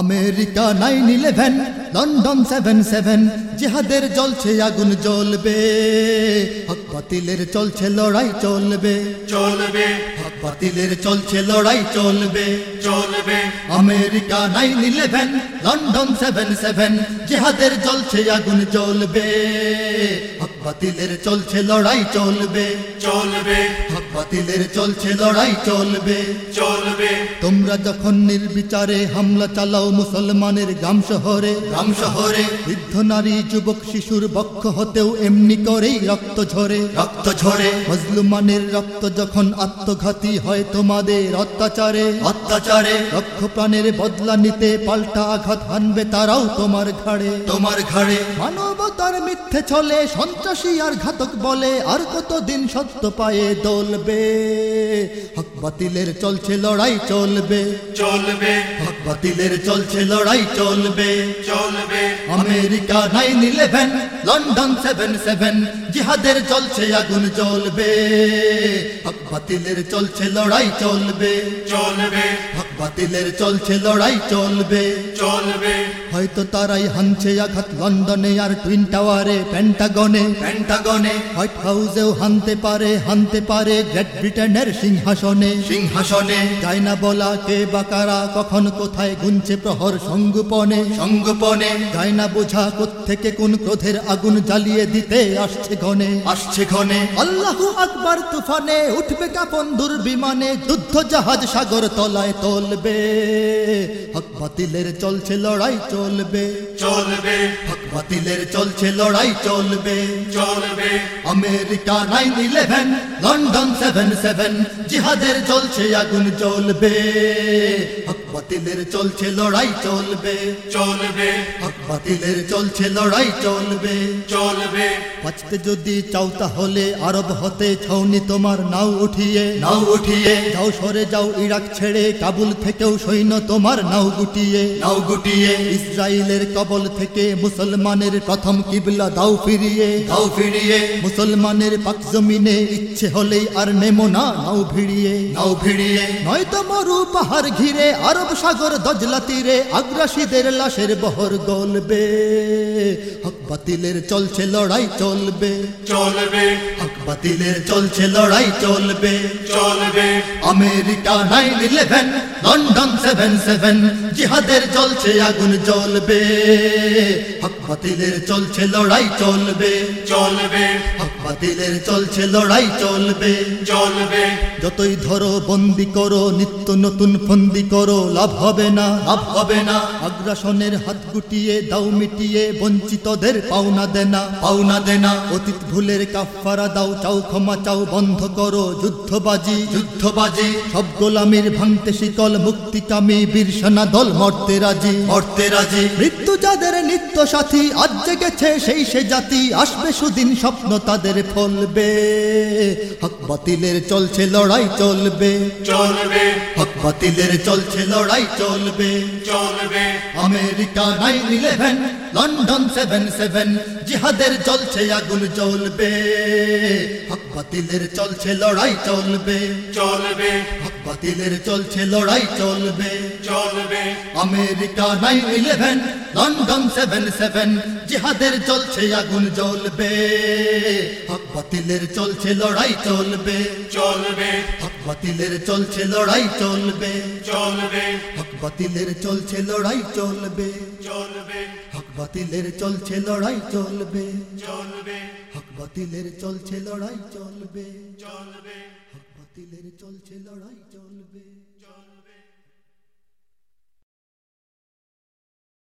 America nine eleven London seven seven জেহাদের জ্বলছে আগুন জ্বলবে। হক বাতিলের চলছে লড়াই চলবে। চলবে। হক বাতিলের চলছে লড়াই চলবে। চলবে। America nine eleven London seven seven জেহাদের জ্বলছে আগুন জ্বলবে। হক বাতিলের চলছে লড়াই চলবে। চলবে। বাতিলের চলছে লড়াই চলবে। চলবে। তোমরা যখন নির্বিচারে হামলা চালাও মুসলমানের গ্রাম শহরে গ্রাম শহরে। বৃদ্ধ নারী যুবক শিশুর বক্ষ হতেও এমনি করেই রক্ত ঝরে। রক্ত ঝরে। মজলুমানের রক্ত যখন আত্মঘাতী হয় তোমাদের অত্যাচারে অত্যাচারে। লক্ষ প্রাণের বদলা নিতে পাল্টা আঘাত হানবে তারাও তোমার ঘাড়ে। তোমার ঘাড়ে। মানবতার মিথ্যে চলে সন্ত্রাসী আর ঘাতক বলে আর কতদিন সত্য পায়ে দলবে হক বাতিলের চলছে লড়াই চলবে। চলবে। হক বাতিলের চলছে লড়াই চলবে। চলবে। America nine eleven London seven seven জিহাদের চলছে আগুন চলবে হক বাতিলের চলছে লড়াই চলবে। চলবে। বাতিলের চলছে লড়াই চলবে। চলবে। হয়তো তারাই হানছে আঘাত লন্ডনে আর টুইন টাওয়ারে প্যান্টাগনে। প্যান্টাগনে। হোয়াইট হাউসেও হানতে পারে হানতে পারে গ্রেট ব্রিটেনের সিংহাসনে। সিংহাসনে। যায় না বলা কে বাকারা কখন কোথায় গুনছে প্রহর সঙ্গোপনে সঙ্গোপনে যায় না বোঝা থেকে কোন ক্রোধের আগুন জ্বালিয়ে দিতে আসছে ঘনে আসছে ঘনে আল্লাহু আকবার তুফানে উঠবে কাপন দুর্বিমানে যুদ্ধ জাহাজ সাগর তলায় তলবে হক বাতিলের চলছে লড়াই চলবে। চলবে। হক বাতিলের চলছে লড়াই চলবে। চলবে। America nine eleven London seven seven জিহাদের চলছে আগুন চলবে হক বাতিলের চলছে লড়াই চলবে। চলবে। হক বাতিলের চলছে লড়াই চলবে। চলবে। বাঁচতে যদি চাও তাহলে আরব হতে ছাউনি তোমার নাও উঠিয়ে। নাও উঠিয়ে। যাও সরে যাও ইরাক ছেড়ে কাবুল থেকেও সৈন্য তোমার নাও গুটিয়ে। নাও গুটিয়ে। ইসরায়েলের কবল থেকে মুসলমানের প্রথম কিবলা দাও ফিরিয়ে। দাও ফিরিয়ে। মুসলমানের পাক জমিনে ইচ্ছে হলেই আর নেমো না নাও ভিড়িয়ে। নাও ভিড়িয়ে। নয়তো মরু পাহাড় ঘিরে আরব সাগর দজলা তীরে আগ্রাসীদের লাশের বহর গলবে হক বাতিলের চলছে লড়াই চলবে। চলবে। হক বাতিলের চলছে লড়াই চলবে। চলবে। America nine eleven London seven seven জিহাদের চলছে আগুন চলবে হক বাতিলের চলছে লড়াই চলবে। চলবে। হক বাতিলের চলছে লড়াই চলবে। চলবে। যতই ধরো বন্দি করো নিত্য নতুন ফন্দি করো লাভ হবে না লাভ হবে না। আগ্রাসনের হাত গুটিয়ে দাও মিটিয়ে বঞ্চিতদের পাওনা দেনা পাওনা দেনা। অতীত ভুলের কাফারা দাও চাও ক্ষমা চাও বন্ধ করো। যুদ্ধবাজি যুদ্ধবাজি। সব গোলামির ভাঙতে শিকল মুক্তিকামী বীর সেনা দল মরতে রাজি। মরতে রাজি। মৃত্যু যাদের নিত্য সাথী আজ জেগেছে সেই সে জাতি আসবে সুদিন স্বপ্ন তাদের ফলবে। হক বাতিলের চলছে লড়াই চলবে। চলবে। হক বাতিলের চলছে লড়াই চলবে। চলবে। America nine eleven London seven seven জিহাদের চলছে আগুন জ্বলবে। হক বাতিলের চলছে লড়াই চলবে। চলবে। হক বাতিলের চলছে লড়াই চলবে। চলবে। America nine eleven London seven seven জিহাদের চলছে আগুন জ্বলবে। হক বাতিলের চলছে লড়াই চলবে। চলবে। হক বাতিলের চলছে লড়াই চলবে। চলবে। হক বাতিলের চলছে লড়াই চলবে। চলবে। হক বাতিলের চলছে লড়াই চলবে। চলবে। হক বাতিলের চলছে লড়াই চলবে। চলবে। হক বাতিলের চলছে লড়াই চলবে।